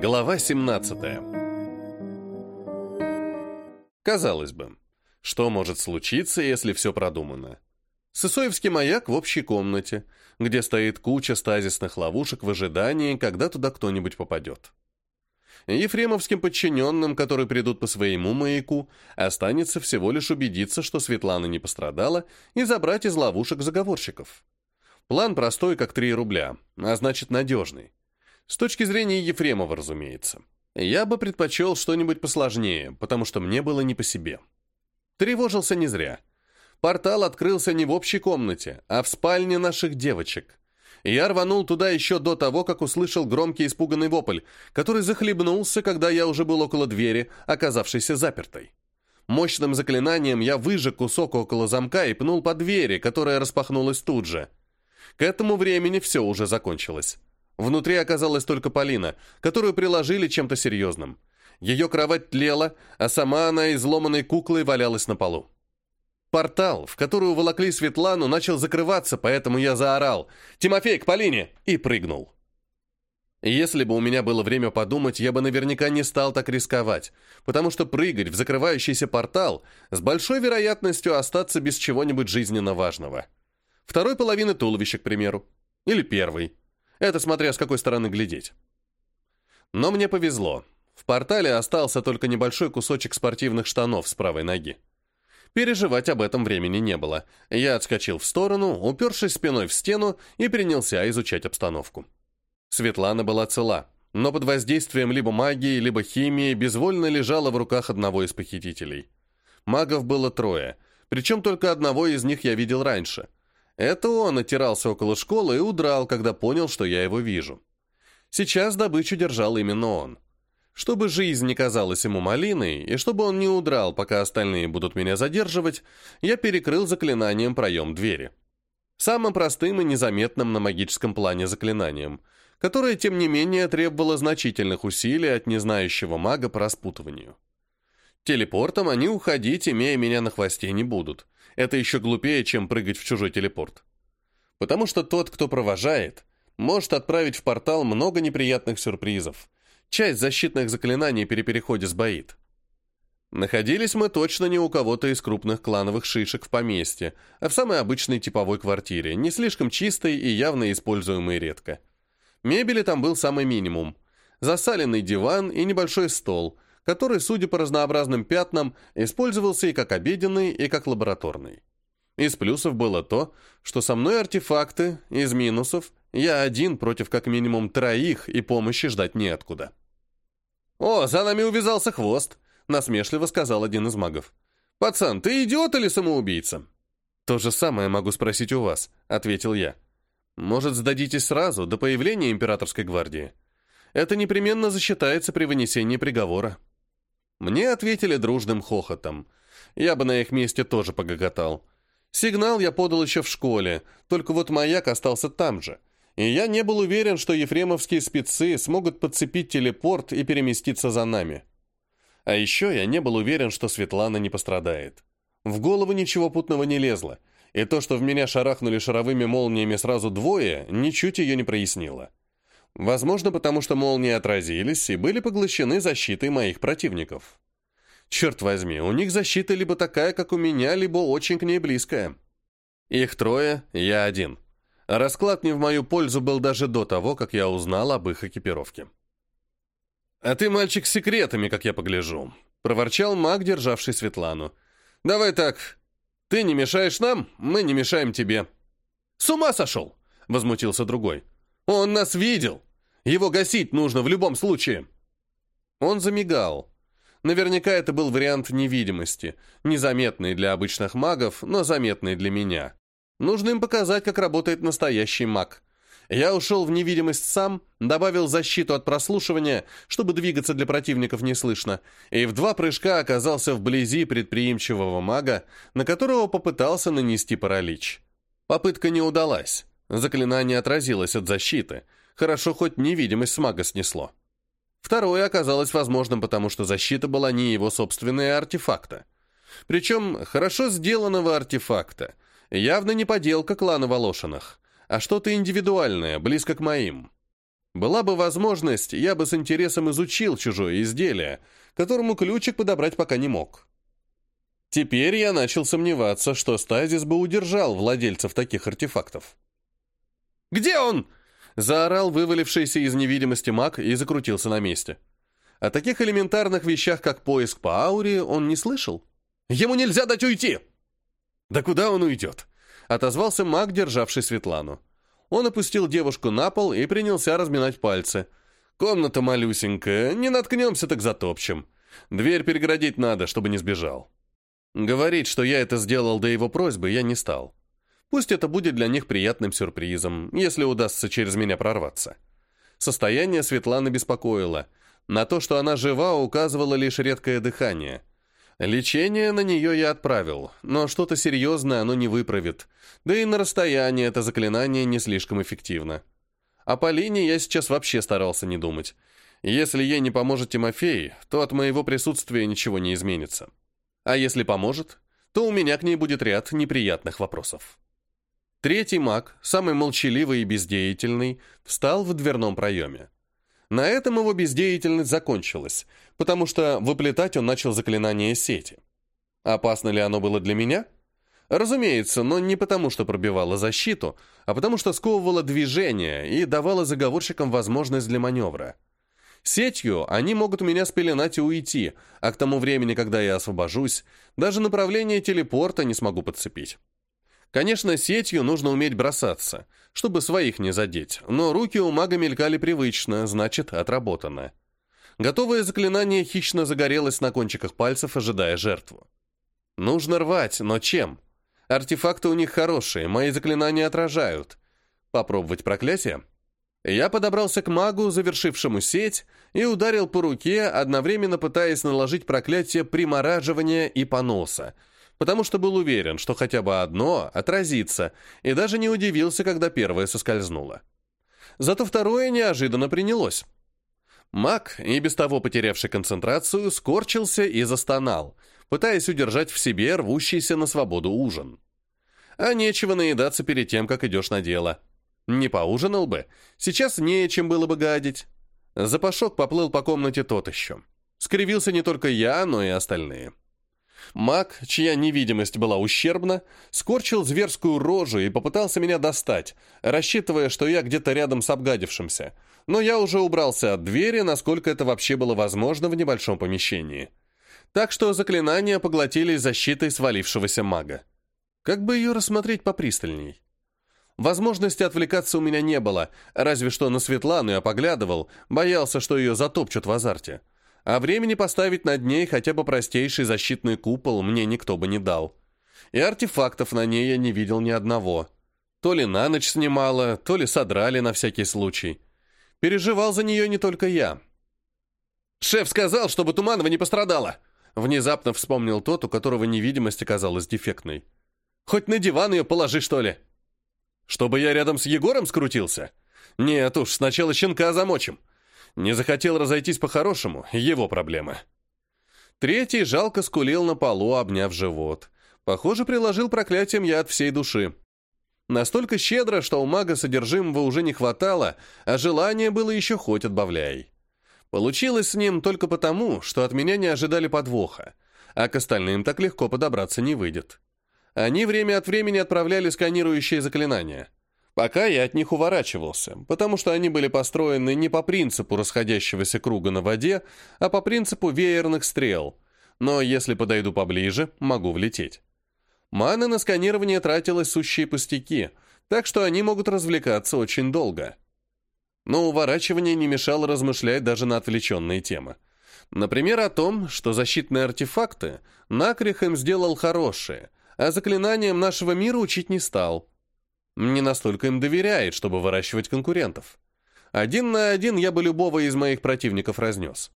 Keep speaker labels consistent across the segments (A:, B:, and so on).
A: Глава 17 Казалось бы, что может случиться, если все продумано? Сысоевский маяк в общей комнате, где стоит куча стазисных ловушек в ожидании, когда туда кто-нибудь попадет. Ефремовским подчиненным, которые придут по своему маяку, останется всего лишь убедиться, что Светлана не пострадала, и забрать из ловушек заговорщиков. План простой, как 3 рубля, а значит надежный. С точки зрения Ефремова, разумеется. Я бы предпочел что-нибудь посложнее, потому что мне было не по себе. Тревожился не зря. Портал открылся не в общей комнате, а в спальне наших девочек. Я рванул туда еще до того, как услышал громкий испуганный вопль, который захлебнулся, когда я уже был около двери, оказавшейся запертой. Мощным заклинанием я выжег кусок около замка и пнул по двери, которая распахнулась тут же. К этому времени все уже закончилось. Внутри оказалась только Полина, которую приложили чем-то серьезным. Ее кровать тлела, а сама она изломанной куклой валялась на полу. Портал, в который уволокли Светлану, начал закрываться, поэтому я заорал «Тимофей, к Полине!» и прыгнул. Если бы у меня было время подумать, я бы наверняка не стал так рисковать, потому что прыгать в закрывающийся портал с большой вероятностью остаться без чего-нибудь жизненно важного. Второй половины туловища, к примеру. Или первый. Это смотря с какой стороны глядеть. Но мне повезло. В портале остался только небольшой кусочек спортивных штанов с правой ноги. Переживать об этом времени не было. Я отскочил в сторону, упершись спиной в стену и принялся изучать обстановку. Светлана была цела, но под воздействием либо магии, либо химии безвольно лежала в руках одного из похитителей. Магов было трое, причем только одного из них я видел раньше. Это он отирался около школы и удрал, когда понял, что я его вижу. Сейчас добычу держал именно он. Чтобы жизнь не казалась ему малиной, и чтобы он не удрал, пока остальные будут меня задерживать, я перекрыл заклинанием проем двери. Самым простым и незаметным на магическом плане заклинанием, которое, тем не менее, требовало значительных усилий от незнающего мага по распутыванию. Телепортом они уходить, имея меня на хвосте, не будут. Это еще глупее, чем прыгать в чужой телепорт. Потому что тот, кто провожает, может отправить в портал много неприятных сюрпризов, Часть защитных заклинаний при переходе сбоит. Находились мы точно не у кого-то из крупных клановых шишек в поместье, а в самой обычной типовой квартире, не слишком чистой и явно используемой редко. Мебели там был самый минимум. Засаленный диван и небольшой стол, который, судя по разнообразным пятнам, использовался и как обеденный, и как лабораторный. Из плюсов было то, что со мной артефакты, из минусов я один против как минимум троих, и помощи ждать неоткуда. «О, за нами увязался хвост», — насмешливо сказал один из магов. «Пацан, ты идиот или самоубийца?» «То же самое могу спросить у вас», — ответил я. «Может, сдадитесь сразу, до появления императорской гвардии? Это непременно засчитается при вынесении приговора». Мне ответили дружным хохотом. Я бы на их месте тоже погоготал. Сигнал я подал еще в школе, только вот маяк остался там же — и я не был уверен, что ефремовские спецы смогут подцепить телепорт и переместиться за нами. А еще я не был уверен, что Светлана не пострадает. В голову ничего путного не лезло, и то, что в меня шарахнули шаровыми молниями сразу двое, ничуть ее не прояснило. Возможно, потому что молнии отразились и были поглощены защитой моих противников. Черт возьми, у них защита либо такая, как у меня, либо очень к ней близкая. Их трое, я один. Расклад не в мою пользу был даже до того, как я узнал об их экипировке. «А ты мальчик с секретами, как я погляжу», — проворчал маг, державший Светлану. «Давай так. Ты не мешаешь нам, мы не мешаем тебе». «С ума сошел!» — возмутился другой. «Он нас видел! Его гасить нужно в любом случае!» Он замигал. Наверняка это был вариант невидимости, незаметный для обычных магов, но заметный для меня. Нужно им показать, как работает настоящий маг. Я ушел в невидимость сам, добавил защиту от прослушивания, чтобы двигаться для противников не слышно, и в два прыжка оказался вблизи предприимчивого мага, на которого попытался нанести паралич. Попытка не удалась. Заклинание отразилось от защиты. Хорошо, хоть невидимость с мага снесло. Второе оказалось возможным, потому что защита была не его собственная артефакта. Причем хорошо сделанного артефакта — Явно не поделка клана Волошиных, а что-то индивидуальное, близко к моим. Была бы возможность, я бы с интересом изучил чужое изделие, которому ключик подобрать пока не мог. Теперь я начал сомневаться, что стазис бы удержал владельцев таких артефактов. «Где он?» — заорал вывалившийся из невидимости маг и закрутился на месте. О таких элементарных вещах, как поиск по ауре, он не слышал. «Ему нельзя дать уйти!» «Да куда он уйдет?» — отозвался маг, державший Светлану. Он опустил девушку на пол и принялся разминать пальцы. «Комната малюсенькая, не наткнемся, так затопчем. Дверь перегородить надо, чтобы не сбежал». Говорить, что я это сделал до его просьбы, я не стал. Пусть это будет для них приятным сюрпризом, если удастся через меня прорваться. Состояние Светланы беспокоило. На то, что она жива, указывало лишь редкое дыхание. Лечение на нее я отправил, но что-то серьезное оно не выправит. Да и на расстоянии это заклинание не слишком эффективно. О Полине я сейчас вообще старался не думать. Если ей не поможет Тимофей, то от моего присутствия ничего не изменится. А если поможет, то у меня к ней будет ряд неприятных вопросов. Третий маг, самый молчаливый и бездеятельный, встал в дверном проеме. На этом его бездеятельность закончилась, потому что выплетать он начал заклинание сети. Опасно ли оно было для меня? Разумеется, но не потому, что пробивало защиту, а потому что сковывало движение и давало заговорщикам возможность для маневра. Сетью они могут меня спеленать и уйти, а к тому времени, когда я освобожусь, даже направление телепорта не смогу подцепить. Конечно, сетью нужно уметь бросаться, чтобы своих не задеть, но руки у мага мелькали привычно, значит, отработано. Готовое заклинание хищно загорелось на кончиках пальцев, ожидая жертву. Нужно рвать, но чем? Артефакты у них хорошие, мои заклинания отражают. Попробовать проклятие? Я подобрался к магу, завершившему сеть, и ударил по руке, одновременно пытаясь наложить проклятие примораживания и поноса, потому что был уверен, что хотя бы одно отразится, и даже не удивился, когда первое соскользнуло. Зато второе неожиданно принялось. Маг, и без того потерявший концентрацию, скорчился и застонал, пытаясь удержать в себе рвущийся на свободу ужин. А нечего наедаться перед тем, как идешь на дело. Не поужинал бы, сейчас нечем было бы гадить. Запашок поплыл по комнате тот еще. Скривился не только я, но и остальные. Маг, чья невидимость была ущербна, скорчил зверскую рожу и попытался меня достать, рассчитывая, что я где-то рядом с обгадившимся. Но я уже убрался от двери, насколько это вообще было возможно в небольшом помещении. Так что заклинания поглотили защитой свалившегося мага. Как бы ее рассмотреть попристальней? Возможности отвлекаться у меня не было, разве что на Светлану я поглядывал, боялся, что ее затопчут в азарте а времени поставить над ней хотя бы простейший защитный купол мне никто бы не дал. И артефактов на ней я не видел ни одного. То ли на ночь снимала, то ли содрали на всякий случай. Переживал за нее не только я. «Шеф сказал, чтобы Туманова не пострадала!» Внезапно вспомнил тот, у которого невидимость оказалась дефектной. «Хоть на диван ее положи, что ли?» «Чтобы я рядом с Егором скрутился?» «Нет уж, сначала щенка замочим. Не захотел разойтись по-хорошему, его проблема. Третий жалко скулил на полу, обняв живот. Похоже, приложил проклятием я от всей души. Настолько щедро, что у мага содержимого уже не хватало, а желание было еще хоть отбавляй. Получилось с ним только потому, что от меня не ожидали подвоха, а к остальным так легко подобраться не выйдет. Они время от времени отправляли сканирующие заклинания. Пока я от них уворачивался, потому что они были построены не по принципу расходящегося круга на воде, а по принципу веерных стрел. Но если подойду поближе, могу влететь. Мана на сканирование тратилась сущие пустяки, так что они могут развлекаться очень долго. Но уворачивание не мешало размышлять даже на отвлеченные темы. Например, о том, что защитные артефакты Накрих им сделал хорошие, а заклинанием нашего мира учить не стал – не настолько им доверяет, чтобы выращивать конкурентов. Один на один я бы любого из моих противников разнес.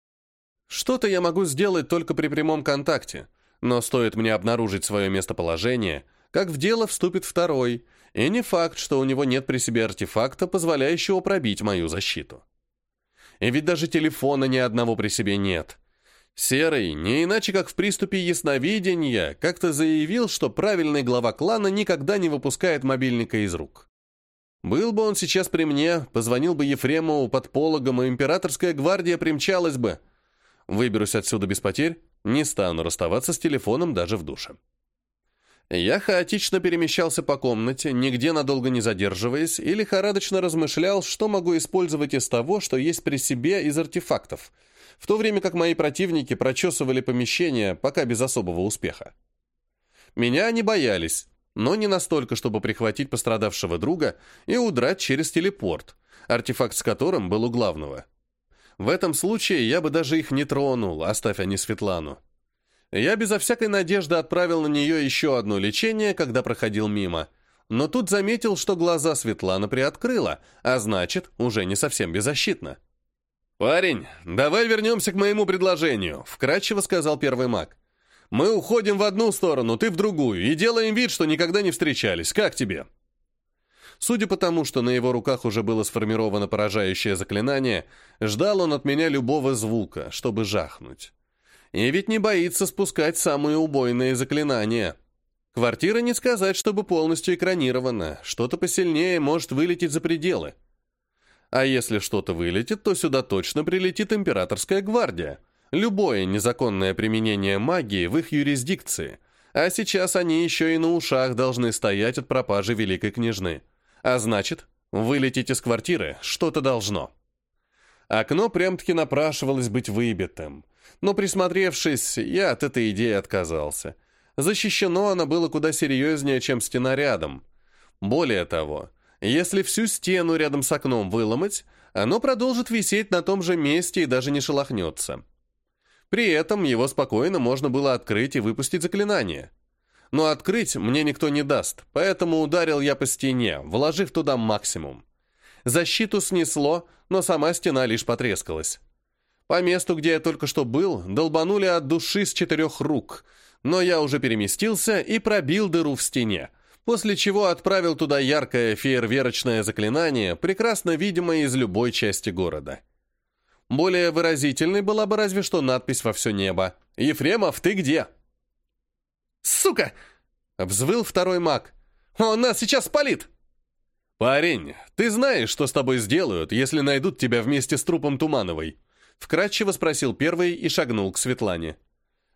A: Что-то я могу сделать только при прямом контакте, но стоит мне обнаружить свое местоположение, как в дело вступит второй, и не факт, что у него нет при себе артефакта, позволяющего пробить мою защиту. И ведь даже телефона ни одного при себе нет. Серый, не иначе как в приступе ясновидения, как-то заявил, что правильный глава клана никогда не выпускает мобильника из рук. Был бы он сейчас при мне, позвонил бы Ефремову под пологом, и императорская гвардия примчалась бы. Выберусь отсюда без потерь, не стану расставаться с телефоном даже в душе. Я хаотично перемещался по комнате, нигде надолго не задерживаясь, и лихорадочно размышлял, что могу использовать из того, что есть при себе из артефактов, в то время как мои противники прочесывали помещение, пока без особого успеха. Меня они боялись, но не настолько, чтобы прихватить пострадавшего друга и удрать через телепорт, артефакт с которым был у главного. В этом случае я бы даже их не тронул, оставь они Светлану. Я безо всякой надежды отправил на нее еще одно лечение, когда проходил мимо. Но тут заметил, что глаза Светлана приоткрыла, а значит, уже не совсем беззащитна. «Парень, давай вернемся к моему предложению», — вкратчиво сказал первый маг. «Мы уходим в одну сторону, ты в другую, и делаем вид, что никогда не встречались. Как тебе?» Судя по тому, что на его руках уже было сформировано поражающее заклинание, ждал он от меня любого звука, чтобы жахнуть. И ведь не боится спускать самые убойные заклинания. Квартира не сказать, чтобы полностью экранирована. Что-то посильнее может вылететь за пределы. А если что-то вылетит, то сюда точно прилетит императорская гвардия. Любое незаконное применение магии в их юрисдикции. А сейчас они еще и на ушах должны стоять от пропажи великой княжны. А значит, вылететь из квартиры что-то должно. Окно прям-таки напрашивалось быть выбитым. Но присмотревшись, я от этой идеи отказался. Защищено оно было куда серьезнее, чем стена рядом. Более того, если всю стену рядом с окном выломать, оно продолжит висеть на том же месте и даже не шелохнется. При этом его спокойно можно было открыть и выпустить заклинание. Но открыть мне никто не даст, поэтому ударил я по стене, вложив туда максимум. Защиту снесло, но сама стена лишь потрескалась. По месту, где я только что был, долбанули от души с четырех рук, но я уже переместился и пробил дыру в стене, после чего отправил туда яркое фейерверочное заклинание, прекрасно видимое из любой части города. Более выразительной была бы разве что надпись во все небо. «Ефремов, ты где?» «Сука!» — взвыл второй маг. «Он нас сейчас спалит!» «Парень, ты знаешь, что с тобой сделают, если найдут тебя вместе с трупом Тумановой?» Вкратчиво спросил первый и шагнул к Светлане.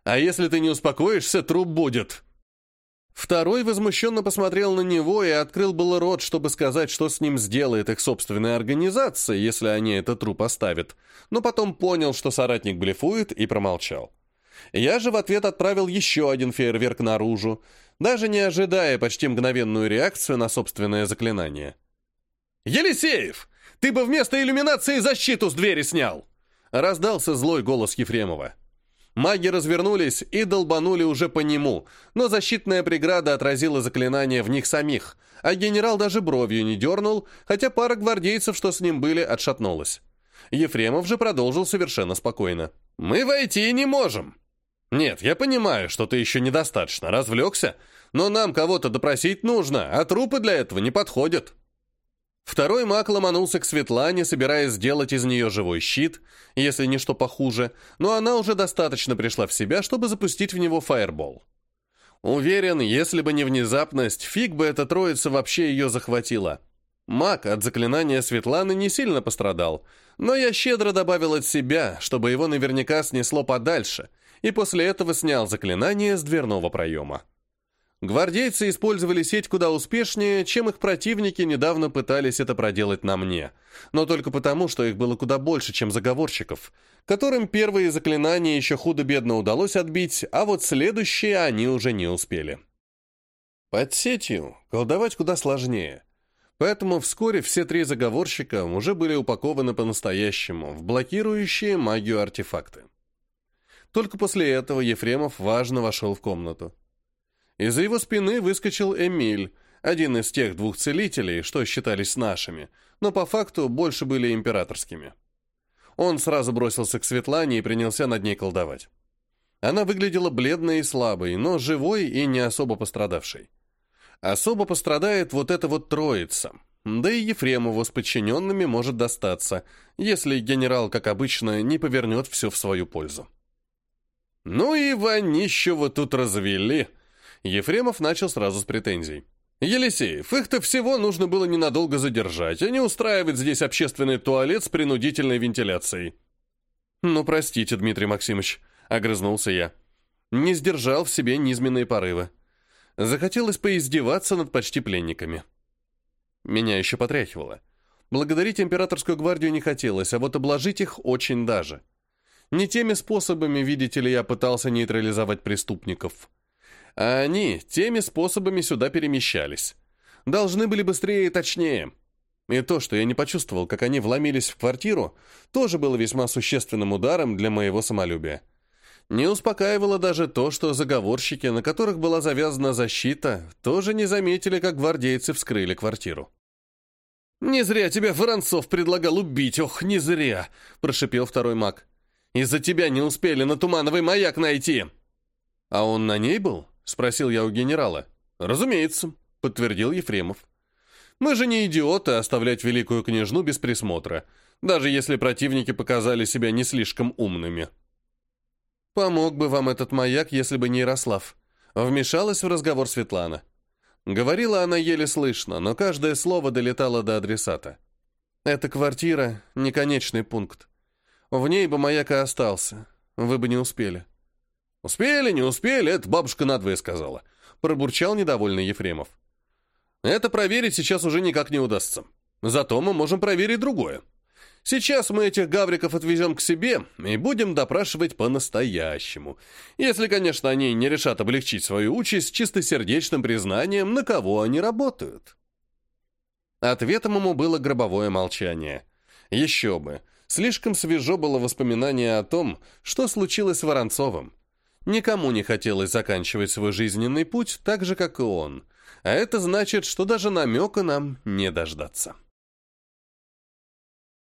A: «А если ты не успокоишься, труп будет!» Второй возмущенно посмотрел на него и открыл был рот, чтобы сказать, что с ним сделает их собственная организация, если они этот труп оставят, но потом понял, что соратник блефует, и промолчал. Я же в ответ отправил еще один фейерверк наружу, даже не ожидая почти мгновенную реакцию на собственное заклинание. «Елисеев, ты бы вместо иллюминации защиту с двери снял!» Раздался злой голос Ефремова. Маги развернулись и долбанули уже по нему, но защитная преграда отразила заклинание в них самих, а генерал даже бровью не дернул, хотя пара гвардейцев, что с ним были, отшатнулась. Ефремов же продолжил совершенно спокойно. «Мы войти не можем!» «Нет, я понимаю, что ты еще недостаточно развлекся, но нам кого-то допросить нужно, а трупы для этого не подходят». Второй маг ломанулся к Светлане, собираясь сделать из нее живой щит, если не что похуже, но она уже достаточно пришла в себя, чтобы запустить в него фаербол. Уверен, если бы не внезапность, фиг бы эта троица вообще ее захватила. Маг от заклинания Светланы не сильно пострадал, но я щедро добавил от себя, чтобы его наверняка снесло подальше, и после этого снял заклинание с дверного проема. Гвардейцы использовали сеть куда успешнее, чем их противники недавно пытались это проделать на мне, но только потому, что их было куда больше, чем заговорщиков, которым первые заклинания еще худо-бедно удалось отбить, а вот следующие они уже не успели. Под сетью колдовать куда сложнее, поэтому вскоре все три заговорщика уже были упакованы по-настоящему в блокирующие магию артефакты. Только после этого Ефремов важно вошел в комнату. Из-за его спины выскочил Эмиль, один из тех двух целителей, что считались нашими, но по факту больше были императорскими. Он сразу бросился к Светлане и принялся над ней колдовать. Она выглядела бледной и слабой, но живой и не особо пострадавшей. Особо пострадает вот эта вот троица. Да и Ефремову с подчиненными может достаться, если генерал, как обычно, не повернет все в свою пользу. «Ну и вонищу вы тут развели!» Ефремов начал сразу с претензий. Елисеев, их-то всего нужно было ненадолго задержать, а не устраивать здесь общественный туалет с принудительной вентиляцией. «Ну, простите, Дмитрий Максимович», — огрызнулся я. Не сдержал в себе низменные порывы. Захотелось поиздеваться над почти пленниками. Меня еще потряхивало. Благодарить императорскую гвардию не хотелось, а вот обложить их очень даже. Не теми способами, видите ли, я пытался нейтрализовать преступников. А они теми способами сюда перемещались. Должны были быстрее и точнее. И то, что я не почувствовал, как они вломились в квартиру, тоже было весьма существенным ударом для моего самолюбия. Не успокаивало даже то, что заговорщики, на которых была завязана защита, тоже не заметили, как гвардейцы вскрыли квартиру. «Не зря тебя Воронцов предлагал убить, ох, не зря!» – прошипел второй маг. «Из-за тебя не успели на Тумановый маяк найти!» «А он на ней был?» – спросил я у генерала. «Разумеется», – подтвердил Ефремов. «Мы же не идиоты оставлять великую княжну без присмотра, даже если противники показали себя не слишком умными». «Помог бы вам этот маяк, если бы не Ярослав», – вмешалась в разговор Светлана. Говорила она еле слышно, но каждое слово долетало до адресата. «Эта квартира — не конечный пункт. В ней бы маяк и остался. Вы бы не успели». «Успели, не успели, это бабушка надвое сказала», — пробурчал недовольный Ефремов. «Это проверить сейчас уже никак не удастся. Зато мы можем проверить другое. Сейчас мы этих гавриков отвезем к себе и будем допрашивать по-настоящему. Если, конечно, они не решат облегчить свою участь чистосердечным признанием, на кого они работают. Ответом ему было гробовое молчание. Еще бы. Слишком свежо было воспоминание о том, что случилось с Воронцовым. Никому не хотелось заканчивать свой жизненный путь так же, как и он. А это значит, что даже намека нам не дождаться.